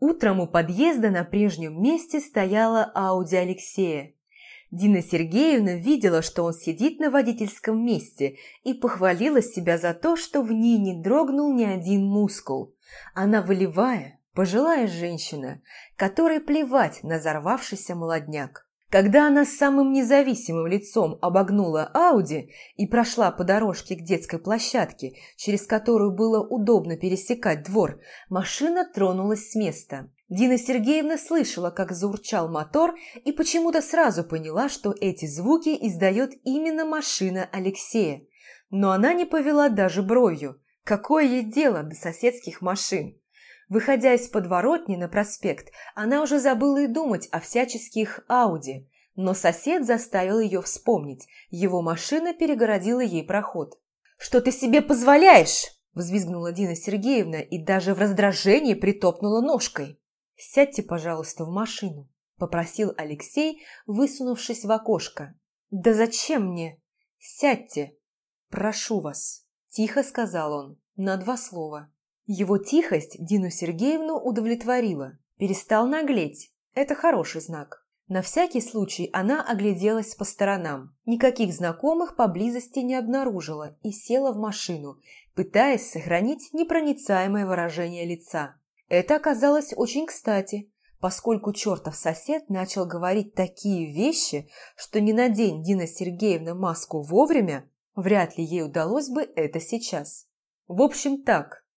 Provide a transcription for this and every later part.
Утром у подъезда на прежнем месте стояла Ауди Алексея. Дина Сергеевна видела, что он сидит на водительском месте и похвалила себя за то, что в ней не дрогнул ни один мускул. Она волевая, пожилая женщина, которой плевать на взорвавшийся молодняк. Когда она с самым независимым лицом обогнула Ауди и прошла по дорожке к детской площадке, через которую было удобно пересекать двор, машина тронулась с места. Дина Сергеевна слышала, как заурчал мотор, и почему-то сразу поняла, что эти звуки издает именно машина Алексея. Но она не повела даже бровью. Какое ей дело до соседских машин? Выходя из подворотни на проспект, она уже забыла и думать о всяческих Ауди, но сосед заставил ее вспомнить. Его машина перегородила ей проход. «Что ты себе позволяешь?» – взвизгнула Дина Сергеевна и даже в раздражении притопнула ножкой. «Сядьте, пожалуйста, в машину», – попросил Алексей, высунувшись в окошко. «Да зачем мне? Сядьте, прошу вас», – тихо сказал он, на два слова. Его тихость Дину Сергеевну удовлетворила. Перестал наглеть. Это хороший знак. На всякий случай она огляделась по сторонам. Никаких знакомых поблизости не обнаружила и села в машину, пытаясь сохранить непроницаемое выражение лица. Это оказалось очень кстати, поскольку чертов сосед начал говорить такие вещи, что не надень Дина Сергеевна маску вовремя, вряд ли ей удалось бы это сейчас. В общем так, –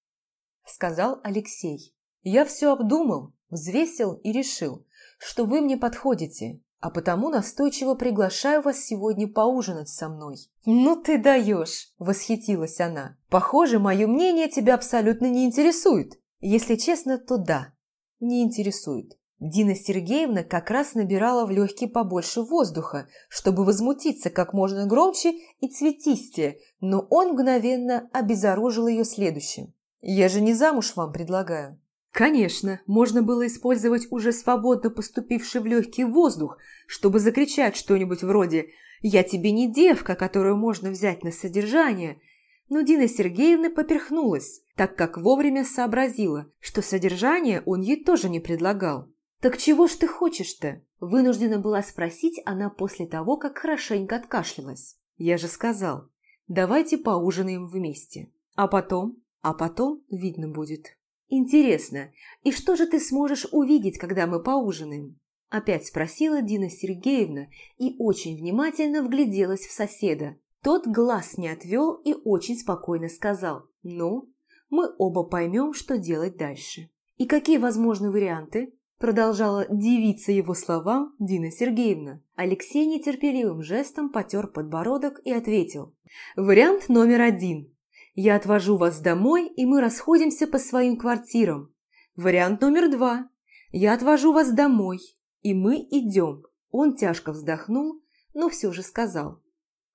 сказал Алексей. «Я все обдумал, взвесил и решил, что вы мне подходите, а потому настойчиво приглашаю вас сегодня поужинать со мной». «Ну ты даешь!» – восхитилась она. «Похоже, мое мнение тебя абсолютно не интересует. Если честно, то да, не интересует». Дина Сергеевна как раз набирала в легкие побольше воздуха, чтобы возмутиться как можно громче и цветистее, но он мгновенно обезоружил ее следующим. Я же не замуж вам предлагаю. Конечно, можно было использовать уже свободно поступивший в легкий воздух, чтобы закричать что-нибудь вроде «Я тебе не девка, которую можно взять на содержание», но Дина Сергеевна поперхнулась, так как вовремя сообразила, что содержание он ей тоже не предлагал. «Так чего ж ты хочешь-то?» – вынуждена была спросить она после того, как хорошенько откашлялась. «Я же сказал, давайте поужинаем вместе. А потом а потом видно будет. Интересно, и что же ты сможешь увидеть, когда мы поужинаем? Опять спросила Дина Сергеевна и очень внимательно вгляделась в соседа. Тот глаз не отвел и очень спокойно сказал «Ну, мы оба поймем, что делать дальше». «И какие возможны варианты?» Продолжала дивиться его словам Дина Сергеевна. Алексей нетерпеливым жестом потер подбородок и ответил. «Вариант номер один. Я отвожу вас домой, и мы расходимся по своим квартирам. Вариант номер два. Я отвожу вас домой, и мы идем. Он тяжко вздохнул, но все же сказал.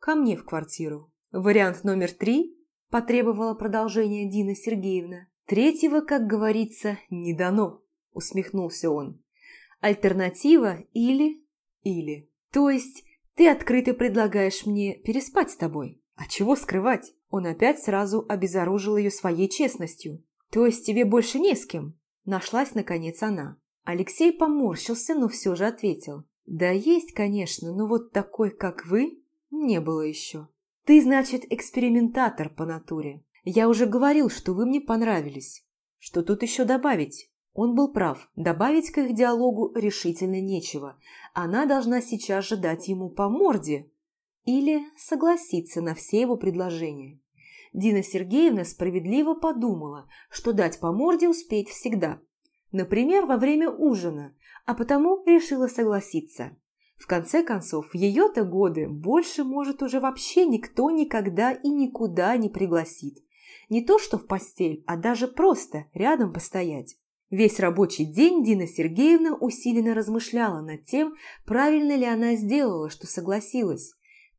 Ко мне в квартиру. Вариант номер три потребовала продолжения Дина Сергеевна. Третьего, как говорится, не дано, усмехнулся он. Альтернатива или... или. То есть ты открыто предлагаешь мне переспать с тобой? А чего скрывать? Он опять сразу обезоружил ее своей честностью. «То есть тебе больше не с кем?» Нашлась, наконец, она. Алексей поморщился, но все же ответил. «Да есть, конечно, но вот такой, как вы, не было еще. Ты, значит, экспериментатор по натуре. Я уже говорил, что вы мне понравились. Что тут еще добавить?» Он был прав, добавить к их диалогу решительно нечего. Она должна сейчас же дать ему по морде, или согласиться на все его предложения. Дина Сергеевна справедливо подумала, что дать по морде успеть всегда. Например, во время ужина, а потому решила согласиться. В конце концов, в ее-то годы больше, может, уже вообще никто никогда и никуда не пригласит. Не то что в постель, а даже просто рядом постоять. Весь рабочий день Дина Сергеевна усиленно размышляла над тем, правильно ли она сделала, что согласилась.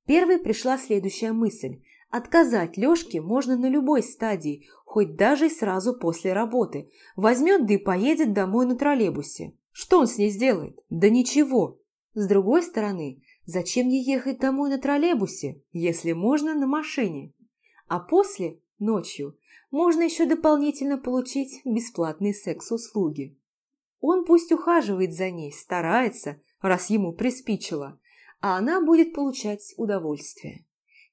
Первой пришла следующая мысль. Отказать Лёшке можно на любой стадии, хоть даже и сразу после работы. Возьмет да и поедет домой на троллейбусе. Что он с ней сделает? Да ничего. С другой стороны, зачем ей ехать домой на троллейбусе, если можно на машине? А после, ночью, можно еще дополнительно получить бесплатные секс-услуги. Он пусть ухаживает за ней, старается, раз ему приспичило, а она будет получать удовольствие.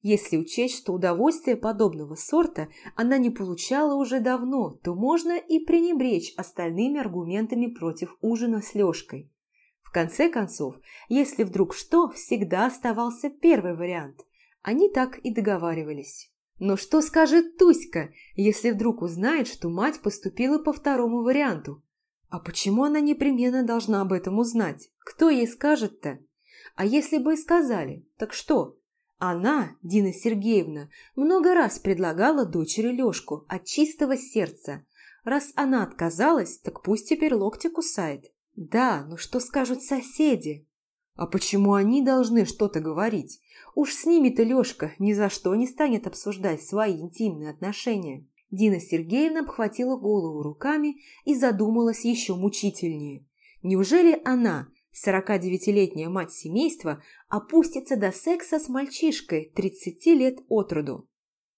Если учесть, что удовольствие подобного сорта она не получала уже давно, то можно и пренебречь остальными аргументами против ужина с Лёшкой. В конце концов, если вдруг что, всегда оставался первый вариант. Они так и договаривались. Но что скажет Туська, если вдруг узнает, что мать поступила по второму варианту? А почему она непременно должна об этом узнать? Кто ей скажет-то? А если бы и сказали, так что? Она, Дина Сергеевна, много раз предлагала дочери Лёшку от чистого сердца. Раз она отказалась, так пусть теперь локти кусает. Да, но что скажут соседи? А почему они должны что-то говорить? Уж с ними-то Лёшка ни за что не станет обсуждать свои интимные отношения. Дина Сергеевна обхватила голову руками и задумалась еще мучительнее. Неужели она, 49-летняя мать семейства, опустится до секса с мальчишкой 30 лет от роду?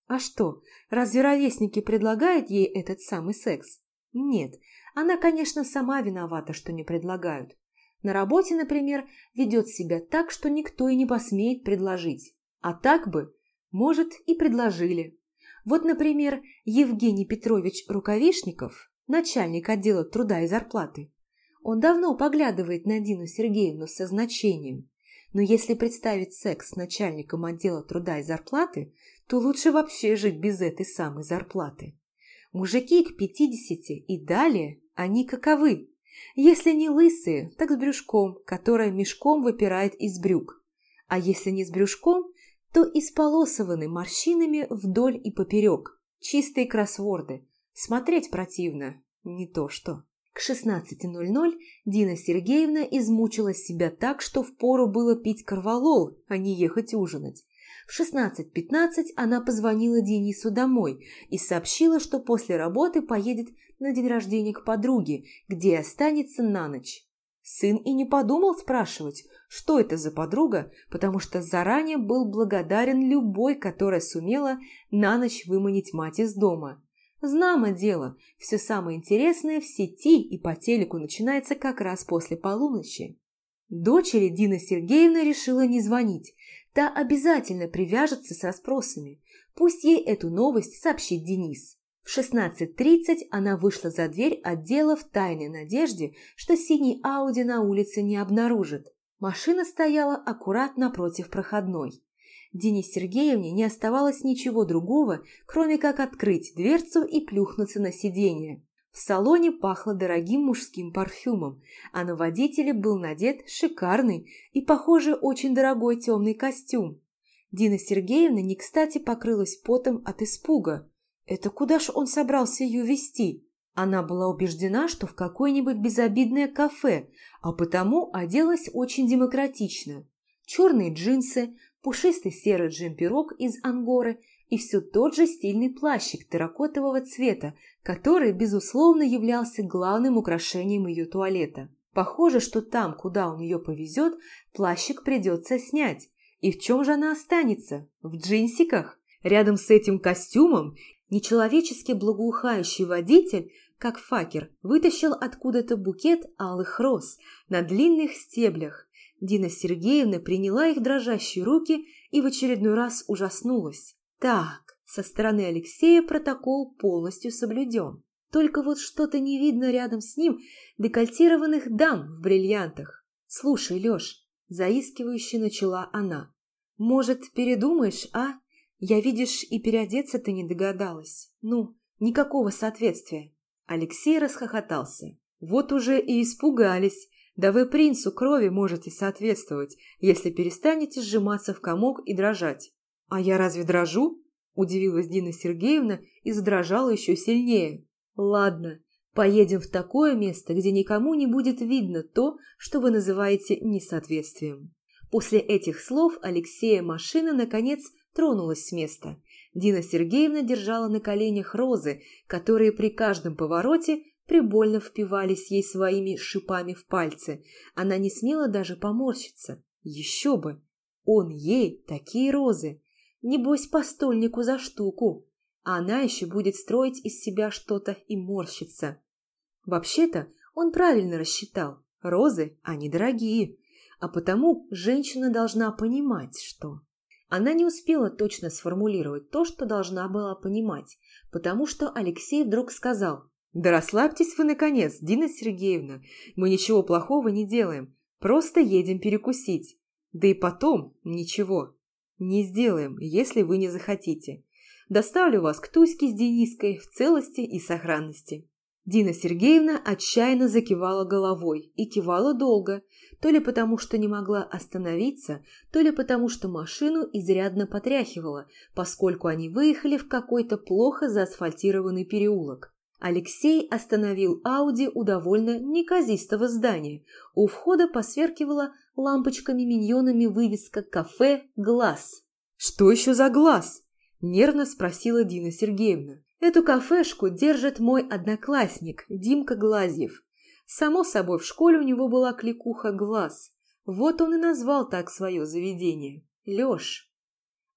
А что, разве ровесники предлагают ей этот самый секс? Нет, она, конечно, сама виновата, что не предлагают. На работе, например, ведет себя так, что никто и не посмеет предложить. А так бы, может, и предложили. Вот, например, Евгений Петрович Рукавишников, начальник отдела труда и зарплаты. Он давно поглядывает на Дину Сергеевну со значением. Но если представить секс с начальником отдела труда и зарплаты, то лучше вообще жить без этой самой зарплаты. Мужики к пятидесяти и далее, они каковы? Если не лысые, так с брюшком, которое мешком выпирает из брюк. А если не с брюшком, то исполосованы морщинами вдоль и поперек. Чистые кроссворды. Смотреть противно. Не то что. К 16.00 Дина Сергеевна измучила себя так, что впору было пить корвалол, а не ехать ужинать. В 16.15 она позвонила Денису домой и сообщила, что после работы поедет на день рождения к подруге, где останется на ночь. Сын и не подумал спрашивать, что это за подруга, потому что заранее был благодарен любой, которая сумела на ночь выманить мать из дома. Знамо дело, все самое интересное в сети и по телеку начинается как раз после полуночи. Дочери Дина Сергеевна решила не звонить, та обязательно привяжется с расспросами. Пусть ей эту новость сообщит Денис. В 16.30 она вышла за дверь отдела в тайной надежде, что синий Ауди на улице не обнаружит. Машина стояла аккуратно напротив проходной. Дине Сергеевне не оставалось ничего другого, кроме как открыть дверцу и плюхнуться на сиденье. В салоне пахло дорогим мужским парфюмом, а на водителе был надет шикарный и, похоже, очень дорогой темный костюм. Дина Сергеевна не кстати покрылась потом от испуга. Это куда ж он собрался ее вести? Она была убеждена, что в какое-нибудь безобидное кафе, а потому оделась очень демократично. Черные джинсы, пушистый серый джемперок из ангоры и все тот же стильный плащик терракотового цвета, который, безусловно, являлся главным украшением ее туалета. Похоже, что там, куда он ее повезет, плащик придется снять. И в чем же она останется? В джинсиках? Рядом с этим костюмом Нечеловечески благоухающий водитель, как факер, вытащил откуда-то букет алых роз на длинных стеблях. Дина Сергеевна приняла их дрожащие руки и в очередной раз ужаснулась. Так, со стороны Алексея протокол полностью соблюден. Только вот что-то не видно рядом с ним декольтированных дам в бриллиантах. «Слушай, Лёш», – заискивающе начала она, – «может, передумаешь, а?» Я, видишь, и переодеться ты не догадалась. Ну, никакого соответствия. Алексей расхохотался. Вот уже и испугались. Да вы принцу крови можете соответствовать, если перестанете сжиматься в комок и дрожать. А я разве дрожу? Удивилась Дина Сергеевна и задрожала еще сильнее. Ладно, поедем в такое место, где никому не будет видно то, что вы называете несоответствием. После этих слов Алексея машина, наконец, тронулась с места. Дина Сергеевна держала на коленях розы, которые при каждом повороте прибольно впивались ей своими шипами в пальцы. Она не смела даже поморщиться. Еще бы! Он ей такие розы! Небось, по стольнику за штуку. А она еще будет строить из себя что-то и морщиться. Вообще-то, Он правильно рассчитал. Розы, они дорогие. А потому женщина должна понимать, что... Она не успела точно сформулировать то, что должна была понимать, потому что Алексей вдруг сказал «Да расслабьтесь вы, наконец, Дина Сергеевна, мы ничего плохого не делаем, просто едем перекусить. Да и потом ничего не сделаем, если вы не захотите. Доставлю вас к Туське с Дениской в целости и сохранности». Дина Сергеевна отчаянно закивала головой и кивала долго, то ли потому, что не могла остановиться, то ли потому, что машину изрядно потряхивала, поскольку они выехали в какой-то плохо заасфальтированный переулок. Алексей остановил Ауди у довольно неказистого здания. У входа посверкивала лампочками-миньонами вывеска «Кафе Глаз». «Что еще за глаз?» – нервно спросила Дина Сергеевна. Эту кафешку держит мой одноклассник Димка Глазьев. Само собой, в школе у него была кликуха «Глаз». Вот он и назвал так свое заведение. Лёш.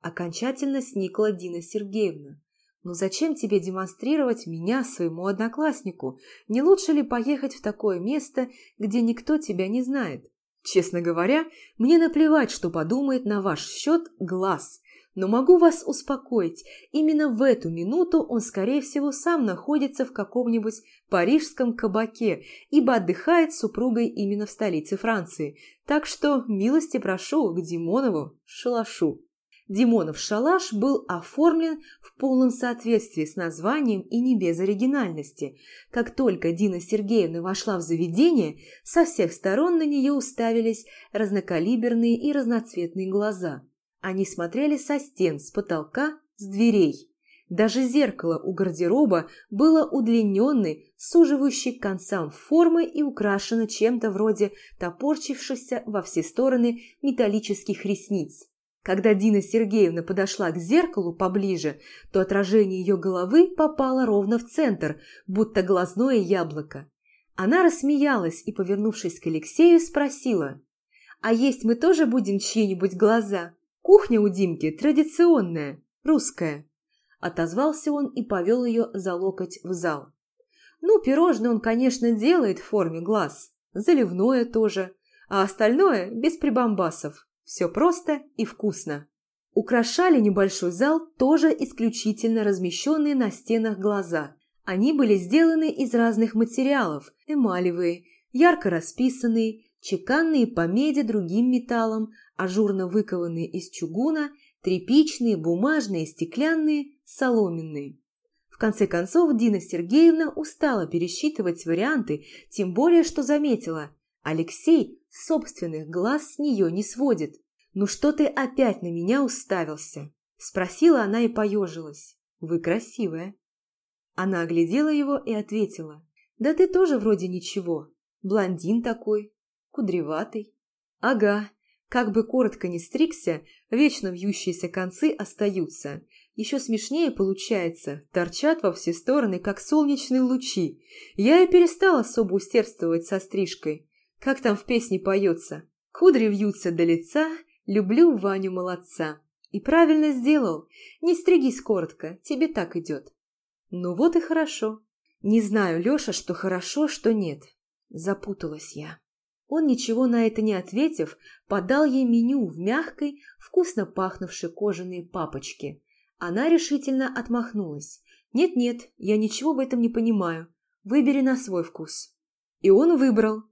Окончательно сникла Дина Сергеевна. «Ну зачем тебе демонстрировать меня своему однокласснику? Не лучше ли поехать в такое место, где никто тебя не знает? Честно говоря, мне наплевать, что подумает на ваш счет глаз. Но могу вас успокоить, именно в эту минуту он, скорее всего, сам находится в каком-нибудь парижском кабаке, ибо отдыхает с супругой именно в столице Франции. Так что милости прошу к Димонову шалашу. Димонов шалаш был оформлен в полном соответствии с названием и не без оригинальности. Как только Дина Сергеевна вошла в заведение, со всех сторон на нее уставились разнокалиберные и разноцветные глаза – они смотрели со стен, с потолка, с дверей. Даже зеркало у гардероба было удлиненной, суживающей к концам формы и украшено чем-то вроде топорчившихся во все стороны металлических ресниц. Когда Дина Сергеевна подошла к зеркалу поближе, то отражение ее головы попало ровно в центр, будто глазное яблоко. Она рассмеялась и, повернувшись к Алексею, спросила, «А есть мы тоже будем чьи-нибудь глаза?» Кухня у Димки традиционная, русская. Отозвался он и повел ее за локоть в зал. Ну, пирожное он, конечно, делает в форме глаз, заливное тоже, а остальное без прибамбасов. Все просто и вкусно. Украшали небольшой зал тоже исключительно размещенные на стенах глаза. Они были сделаны из разных материалов – эмалевые, ярко расписанные, чеканные по меди другим металлом, ажурно выкованные из чугуна, тряпичные, бумажные, стеклянные, соломенные. В конце концов, Дина Сергеевна устала пересчитывать варианты, тем более, что заметила, Алексей собственных глаз с нее не сводит. «Ну что ты опять на меня уставился?» Спросила она и поежилась. «Вы красивая». Она оглядела его и ответила. «Да ты тоже вроде ничего. Блондин такой, кудреватый». «Ага, как бы коротко ни стригся, вечно вьющиеся концы остаются. Еще смешнее получается, торчат во все стороны, как солнечные лучи. Я и перестал особо усердствовать со стрижкой. Как там в песне поется? Кудри вьются до лица, люблю Ваню молодца. И правильно сделал. Не стригись коротко, тебе так идет. Ну вот и хорошо. Не знаю, Леша, что хорошо, что нет. Запуталась я. Он, ничего на это не ответив, подал ей меню в мягкой, вкусно пахнувшей кожаной папочке. Она решительно отмахнулась. «Нет-нет, я ничего в этом не понимаю. Выбери на свой вкус». И он выбрал.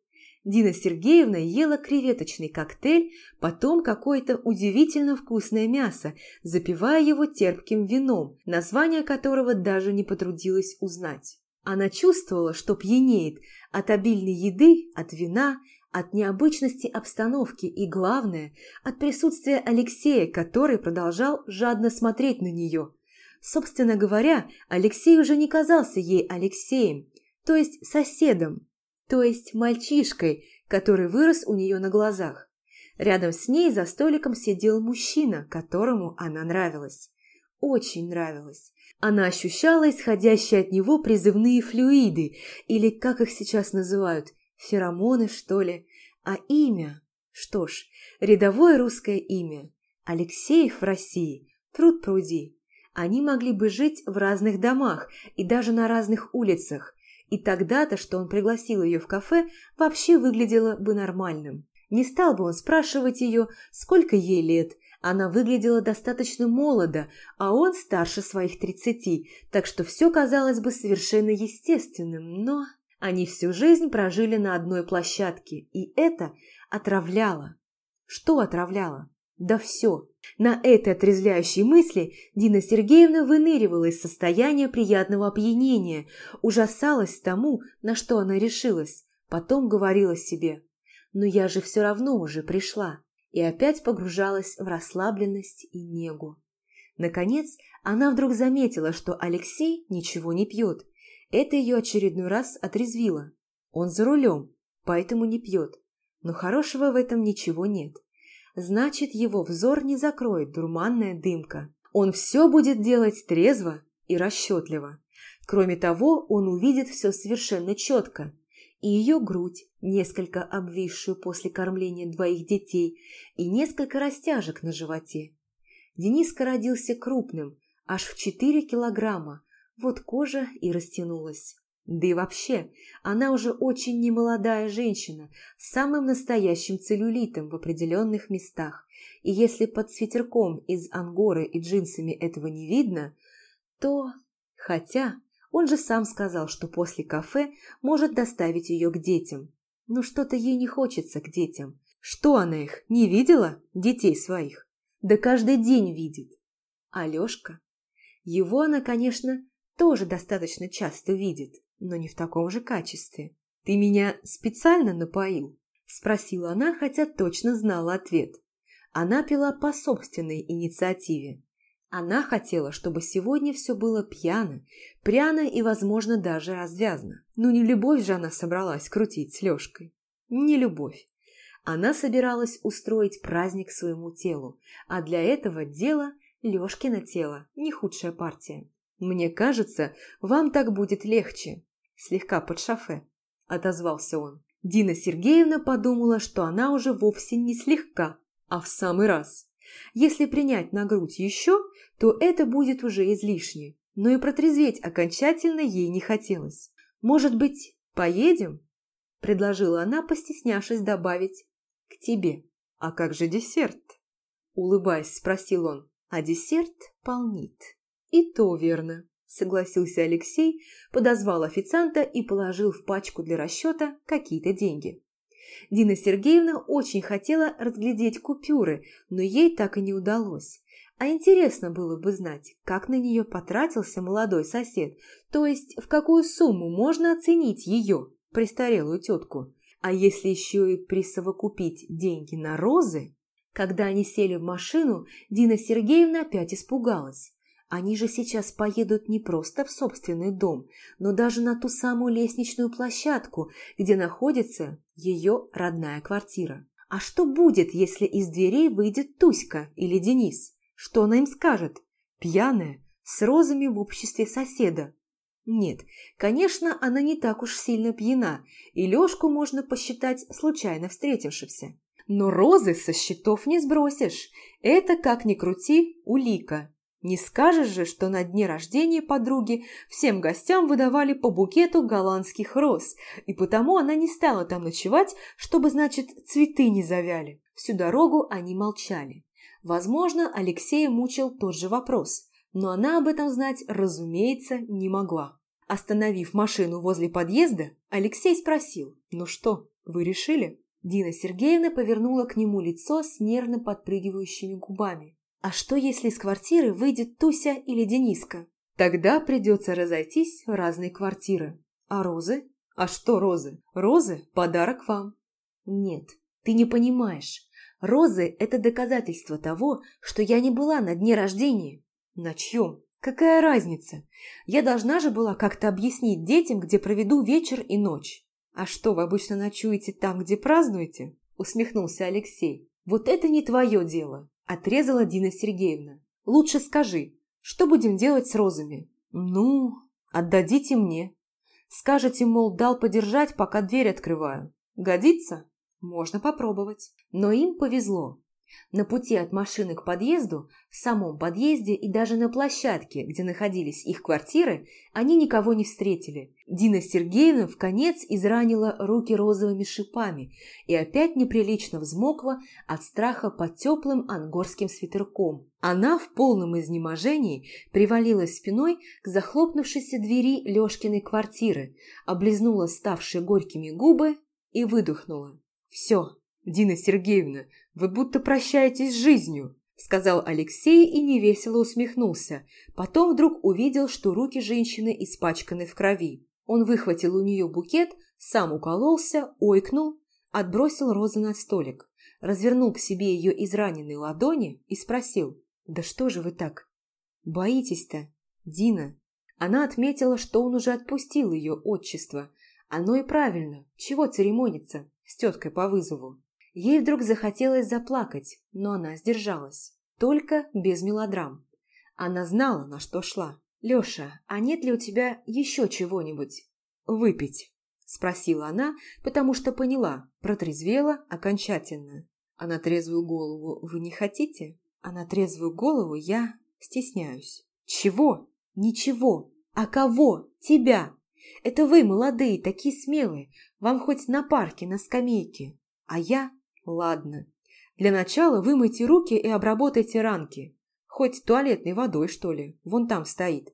Дина Сергеевна ела креветочный коктейль, потом какое-то удивительно вкусное мясо, запивая его терпким вином, название которого даже не потрудилась узнать. Она чувствовала, что пьянеет от обильной еды, от вина, от необычности обстановки и, главное, от присутствия Алексея, который продолжал жадно смотреть на нее. Собственно говоря, Алексей уже не казался ей Алексеем, то есть соседом, то есть мальчишкой, который вырос у нее на глазах. Рядом с ней за столиком сидел мужчина, которому она нравилась. Очень нравилась. Она ощущала исходящие от него призывные флюиды, или, как их сейчас называют, Феромоны, что ли? А имя? Что ж, рядовое русское имя. Алексеев в России. Труд пруди. Они могли бы жить в разных домах и даже на разных улицах. И тогда-то, что он пригласил ее в кафе, вообще выглядело бы нормальным. Не стал бы он спрашивать ее, сколько ей лет. Она выглядела достаточно молодо, а он старше своих тридцати, так что все казалось бы совершенно естественным, но... Они всю жизнь прожили на одной площадке, и это отравляло. Что отравляло? Да все. На этой отрезвляющей мысли Дина Сергеевна выныривала из состояния приятного опьянения, ужасалась тому, на что она решилась, потом говорила себе «Но я же все равно уже пришла» и опять погружалась в расслабленность и негу. Наконец, она вдруг заметила, что Алексей ничего не пьет. Это ее очередной раз отрезвило. Он за рулем, поэтому не пьет. Но хорошего в этом ничего нет. Значит, его взор не закроет дурманная дымка. Он все будет делать трезво и расчетливо. Кроме того, он увидит все совершенно четко. И ее грудь, несколько обвисшую после кормления двоих детей, и несколько растяжек на животе. Дениска родился крупным, аж в 4 килограмма, вот кожа и растянулась. Да и вообще, она уже очень немолодая женщина с самым настоящим целлюлитом в определенных местах. И если под свитерком из ангоры и джинсами этого не видно, то... Хотя он же сам сказал, что после кафе может доставить ее к детям. Но что-то ей не хочется к детям. Что она их, не видела? Детей своих? Да каждый день видит. Алешка? Его она, конечно, тоже достаточно часто видит но не в таком же качестве. «Ты меня специально напоил?» – спросила она, хотя точно знала ответ. Она пила по собственной инициативе. Она хотела, чтобы сегодня все было пьяно, пряно и, возможно, даже развязно. Ну не любовь же она собралась крутить с Лешкой. Не любовь. Она собиралась устроить праздник своему телу, а для этого дела Лешкино тело – не худшая партия. «Мне кажется, вам так будет легче», слегка под шофе», – отозвался он. Дина Сергеевна подумала, что она уже вовсе не слегка, а в самый раз. Если принять на грудь еще, то это будет уже излишне, но и протрезветь окончательно ей не хотелось. «Может быть, поедем?» – предложила она, постеснявшись добавить «к тебе». «А как же десерт?» – улыбаясь, спросил он. «А десерт полнит». «И то верно», согласился Алексей, подозвал официанта и положил в пачку для расчета какие-то деньги. Дина Сергеевна очень хотела разглядеть купюры, но ей так и не удалось. А интересно было бы знать, как на нее потратился молодой сосед, то есть в какую сумму можно оценить ее, престарелую тетку. А если еще и присовокупить деньги на розы? Когда они сели в машину, Дина Сергеевна опять испугалась. Они же сейчас поедут не просто в собственный дом, но даже на ту самую лестничную площадку, где находится ее родная квартира. А что будет, если из дверей выйдет Туська или Денис? Что она им скажет? Пьяная, с розами в обществе соседа. Нет, конечно, она не так уж сильно пьяна, и Лёшку можно посчитать случайно встретившимся. Но розы со счетов не сбросишь. Это, как ни крути, улика. Не скажешь же, что на дне рождения подруги всем гостям выдавали по букету голландских роз, и потому она не стала там ночевать, чтобы, значит, цветы не завяли. Всю дорогу они молчали. Возможно, Алексея мучил тот же вопрос, но она об этом знать, разумеется, не могла. Остановив машину возле подъезда, Алексей спросил, «Ну что, вы решили?» Дина Сергеевна повернула к нему лицо с нервно подпрыгивающими губами. А что, если из квартиры выйдет Туся или Дениска? Тогда придется разойтись в разные квартиры. А розы? А что розы? Розы – подарок вам. Нет, ты не понимаешь. Розы – это доказательство того, что я не была на дне рождения. На чьем? Какая разница? Я должна же была как-то объяснить детям, где проведу вечер и ночь. А что, вы обычно ночуете там, где празднуете? Усмехнулся Алексей. Вот это не твое дело. Отрезала Дина Сергеевна. «Лучше скажи, что будем делать с розами?» «Ну, отдадите мне. Скажете, мол, дал подержать, пока дверь открываю. Годится?» «Можно попробовать». Но им повезло. На пути от машины к подъезду, в самом подъезде и даже на площадке, где находились их квартиры, они никого не встретили. Дина Сергеевна в конец изранила руки розовыми шипами и опять неприлично взмокла от страха под теплым ангорским свитерком. Она в полном изнеможении привалилась спиной к захлопнувшейся двери Лёшкиной квартиры, облизнула ставшие горькими губы и выдохнула. «Все, Дина Сергеевна, вы будто прощаетесь с жизнью», сказал Алексей и невесело усмехнулся. Потом вдруг увидел, что руки женщины испачканы в крови. Он выхватил у нее букет, сам укололся, ойкнул, отбросил розы на столик, развернул к себе ее израненные ладони и спросил, «Да что же вы так? Боитесь-то, Дина?» Она отметила, что он уже отпустил ее отчество. Оно и правильно, чего церемониться с теткой по вызову. Ей вдруг захотелось заплакать, но она сдержалась. Только без мелодрам. Она знала, на что шла. «Леша, а нет ли у тебя еще чего-нибудь?» «Выпить», – спросила она, потому что поняла, протрезвела окончательно. «А на трезвую голову вы не хотите?» «А на трезвую голову я стесняюсь». «Чего?» «Ничего. А кого? Тебя. Это вы, молодые, такие смелые. Вам хоть на парке, на скамейке. А я Ладно. Для начала вымойте руки и обработайте ранки. Хоть туалетной водой, что ли. Вон там стоит.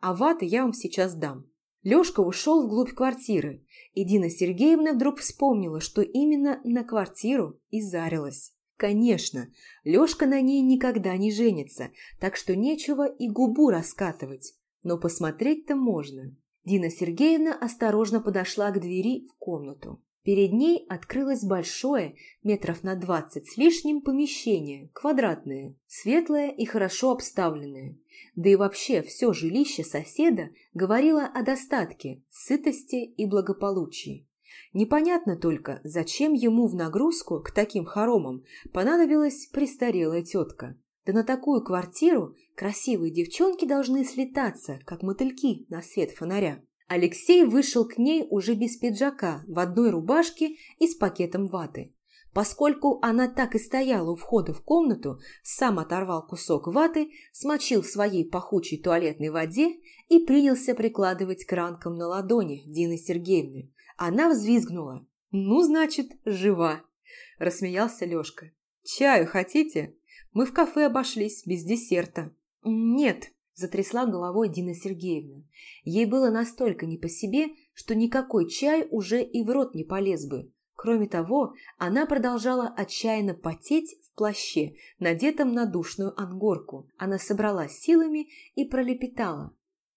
А ваты я вам сейчас дам. Лёшка ушел вглубь квартиры, и Дина Сергеевна вдруг вспомнила, что именно на квартиру и зарилась. Конечно, Лёшка на ней никогда не женится, так что нечего и губу раскатывать. Но посмотреть-то можно. Дина Сергеевна осторожно подошла к двери в комнату. Перед ней открылось большое, метров на двадцать с лишним, помещение, квадратное, светлое и хорошо обставленное. Да и вообще все жилище соседа говорило о достатке, сытости и благополучии. Непонятно только, зачем ему в нагрузку к таким хоромам понадобилась престарелая тетка. Да на такую квартиру красивые девчонки должны слетаться, как мотыльки на свет фонаря. Алексей вышел к ней уже без пиджака, в одной рубашке и с пакетом ваты. Поскольку она так и стояла у входа в комнату, сам оторвал кусок ваты, смочил в своей пахучей туалетной воде и принялся прикладывать к ранкам на ладони Дины Сергеевны. Она взвизгнула. «Ну, значит, жива!» – рассмеялся Лешка. «Чаю хотите? Мы в кафе обошлись, без десерта». «Нет», Затрясла головой Дина Сергеевна. Ей было настолько не по себе, что никакой чай уже и в рот не полез бы. Кроме того, она продолжала отчаянно потеть в плаще, надетом на душную ангорку. Она собралась силами и пролепетала.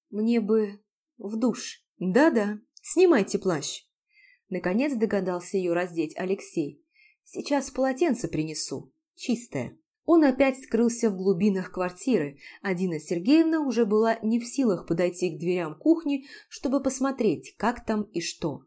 «Мне бы в душ». «Да-да, снимайте плащ». Наконец догадался ее раздеть Алексей. «Сейчас полотенце принесу. Чистое». Он опять скрылся в глубинах квартиры, а Дина Сергеевна уже была не в силах подойти к дверям кухни, чтобы посмотреть, как там и что.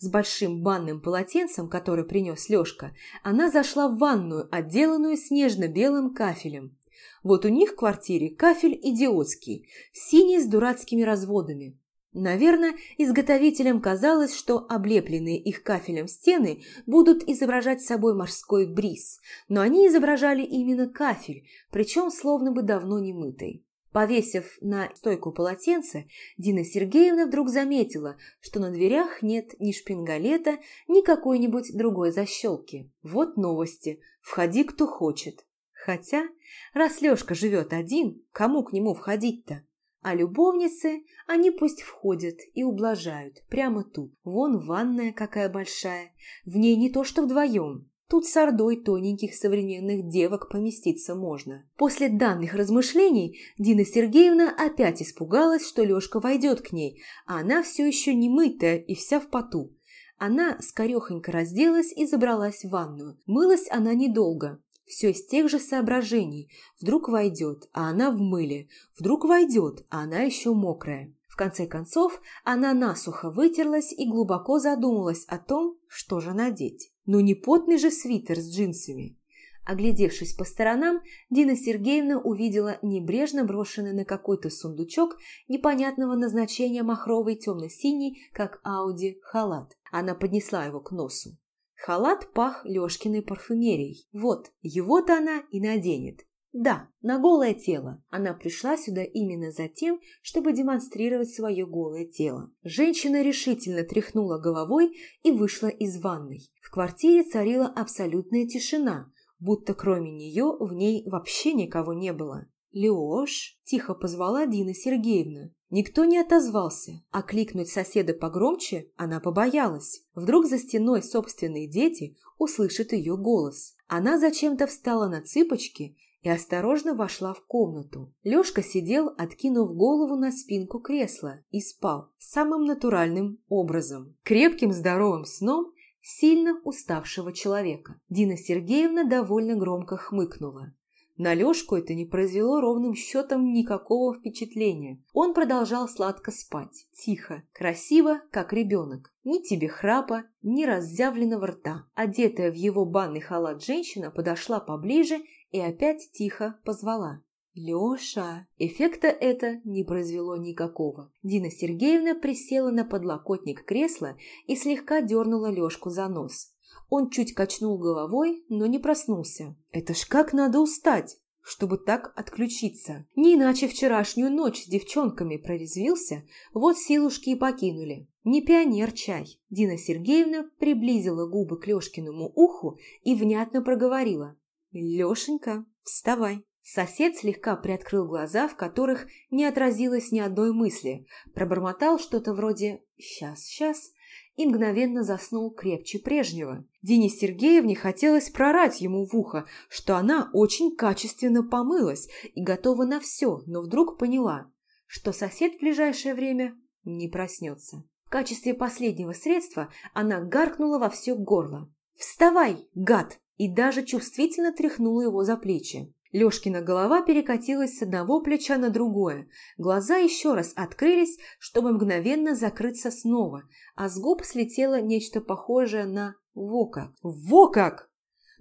С большим банным полотенцем, который принес Лешка, она зашла в ванную, отделанную снежно-белым кафелем. Вот у них в квартире кафель идиотский, синий с дурацкими разводами. Наверное, изготовителям казалось, что облепленные их кафелем стены будут изображать собой морской бриз, но они изображали именно кафель, причем словно бы давно не мытый. Повесив на стойку полотенце, Дина Сергеевна вдруг заметила, что на дверях нет ни шпингалета, ни какой-нибудь другой защелки. Вот новости. Входи, кто хочет. Хотя, раз Лешка живет один, кому к нему входить-то? А любовницы, они пусть входят и ублажают прямо тут. Вон ванная какая большая, в ней не то что вдвоем. Тут с ордой тоненьких современных девок поместиться можно. После данных размышлений Дина Сергеевна опять испугалась, что Лешка войдет к ней, а она все еще не мытая и вся в поту. Она скорехонько разделась и забралась в ванную. Мылась она недолго, все из тех же соображений. Вдруг войдет, а она в мыле. Вдруг войдет, а она еще мокрая. В конце концов, она насухо вытерлась и глубоко задумалась о том, что же надеть. Ну не потный же свитер с джинсами. Оглядевшись по сторонам, Дина Сергеевна увидела небрежно брошенный на какой-то сундучок непонятного назначения махровый темно-синий, как Ауди, халат. Она поднесла его к носу. Халат пах Лёшкиной парфюмерией. Вот, его-то она и наденет. Да, на голое тело. Она пришла сюда именно за тем, чтобы демонстрировать свое голое тело. Женщина решительно тряхнула головой и вышла из ванной. В квартире царила абсолютная тишина, будто кроме нее в ней вообще никого не было. «Лёш!» – тихо позвала Дина Сергеевна. Никто не отозвался, а кликнуть соседа погромче она побоялась. Вдруг за стеной собственные дети услышат ее голос. Она зачем-то встала на цыпочки и осторожно вошла в комнату. Лёшка сидел, откинув голову на спинку кресла и спал самым натуральным образом. Крепким здоровым сном сильно уставшего человека. Дина Сергеевна довольно громко хмыкнула. На Лёшку это не произвело ровным счетом никакого впечатления. Он продолжал сладко спать, тихо, красиво, как ребенок. Ни тебе храпа, ни разъявленного рта. Одетая в его банный халат женщина подошла поближе и опять тихо позвала. «Леша!» Эффекта это не произвело никакого. Дина Сергеевна присела на подлокотник кресла и слегка дернула Лешку за нос. Он чуть качнул головой, но не проснулся. «Это ж как надо устать!» чтобы так отключиться. Не иначе вчерашнюю ночь с девчонками прорезвился, вот силушки и покинули. Не пионер чай. Дина Сергеевна приблизила губы к Лешкиному уху и внятно проговорила. «Лешенька, вставай!» Сосед слегка приоткрыл глаза, в которых не отразилось ни одной мысли, пробормотал что-то вроде «сейчас, сейчас» и мгновенно заснул крепче прежнего. Дине Сергеевне хотелось прорать ему в ухо, что она очень качественно помылась и готова на все, но вдруг поняла, что сосед в ближайшее время не проснется. В качестве последнего средства она гаркнула во все горло. «Вставай, гад!» и даже чувствительно тряхнула его за плечи. Лёшкина голова перекатилась с одного плеча на другое. Глаза еще раз открылись, чтобы мгновенно закрыться снова, а с губ слетело нечто похожее на «во как». «Во как!»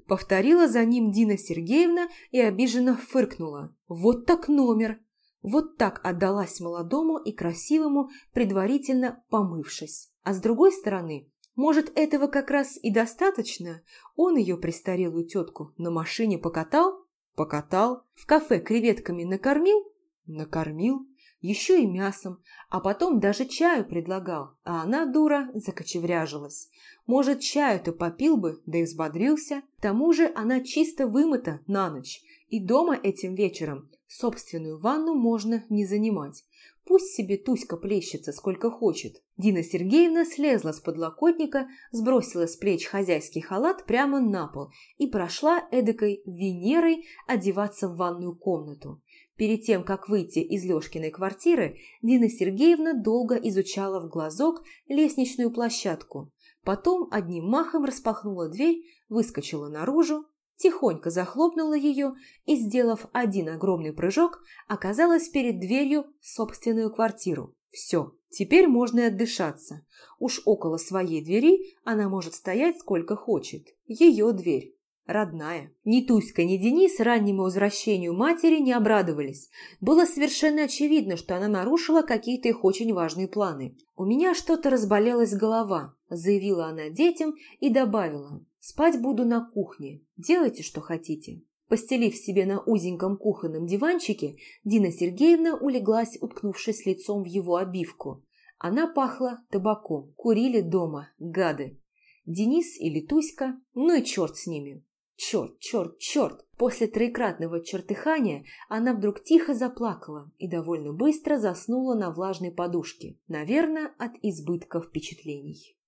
Повторила за ним Дина Сергеевна и обиженно фыркнула. «Вот так номер!» Вот так отдалась молодому и красивому, предварительно помывшись. А с другой стороны, может, этого как раз и достаточно? Он ее престарелую тетку на машине покатал? Покатал. В кафе креветками накормил? Накормил. Еще и мясом. А потом даже чаю предлагал. А она, дура, закочевряжилась. Может, чаю-то попил бы, да и взбодрился. К тому же она чисто вымыта на ночь. И дома этим вечером собственную ванну можно не занимать. Пусть себе Туська плещется сколько хочет. Дина Сергеевна слезла с подлокотника, сбросила с плеч хозяйский халат прямо на пол и прошла эдакой Венерой одеваться в ванную комнату. Перед тем, как выйти из Лёшкиной квартиры, Дина Сергеевна долго изучала в глазок лестничную площадку. Потом одним махом распахнула дверь, выскочила наружу, тихонько захлопнула ее и, сделав один огромный прыжок, оказалась перед дверью в собственную квартиру. Все, теперь можно и отдышаться. Уж около своей двери она может стоять сколько хочет. Ее дверь. Родная. Ни Туська, ни Денис раннему возвращению матери не обрадовались. Было совершенно очевидно, что она нарушила какие-то их очень важные планы. «У меня что-то разболелась голова», – заявила она детям и добавила. Спать буду на кухне. Делайте, что хотите». Постелив себе на узеньком кухонном диванчике, Дина Сергеевна улеглась, уткнувшись лицом в его обивку. Она пахла табаком. Курили дома, гады. Денис или Туська, ну и черт с ними. Черт, черт, черт! После троекратного чертыхания она вдруг тихо заплакала и довольно быстро заснула на влажной подушке, наверное, от избытка впечатлений.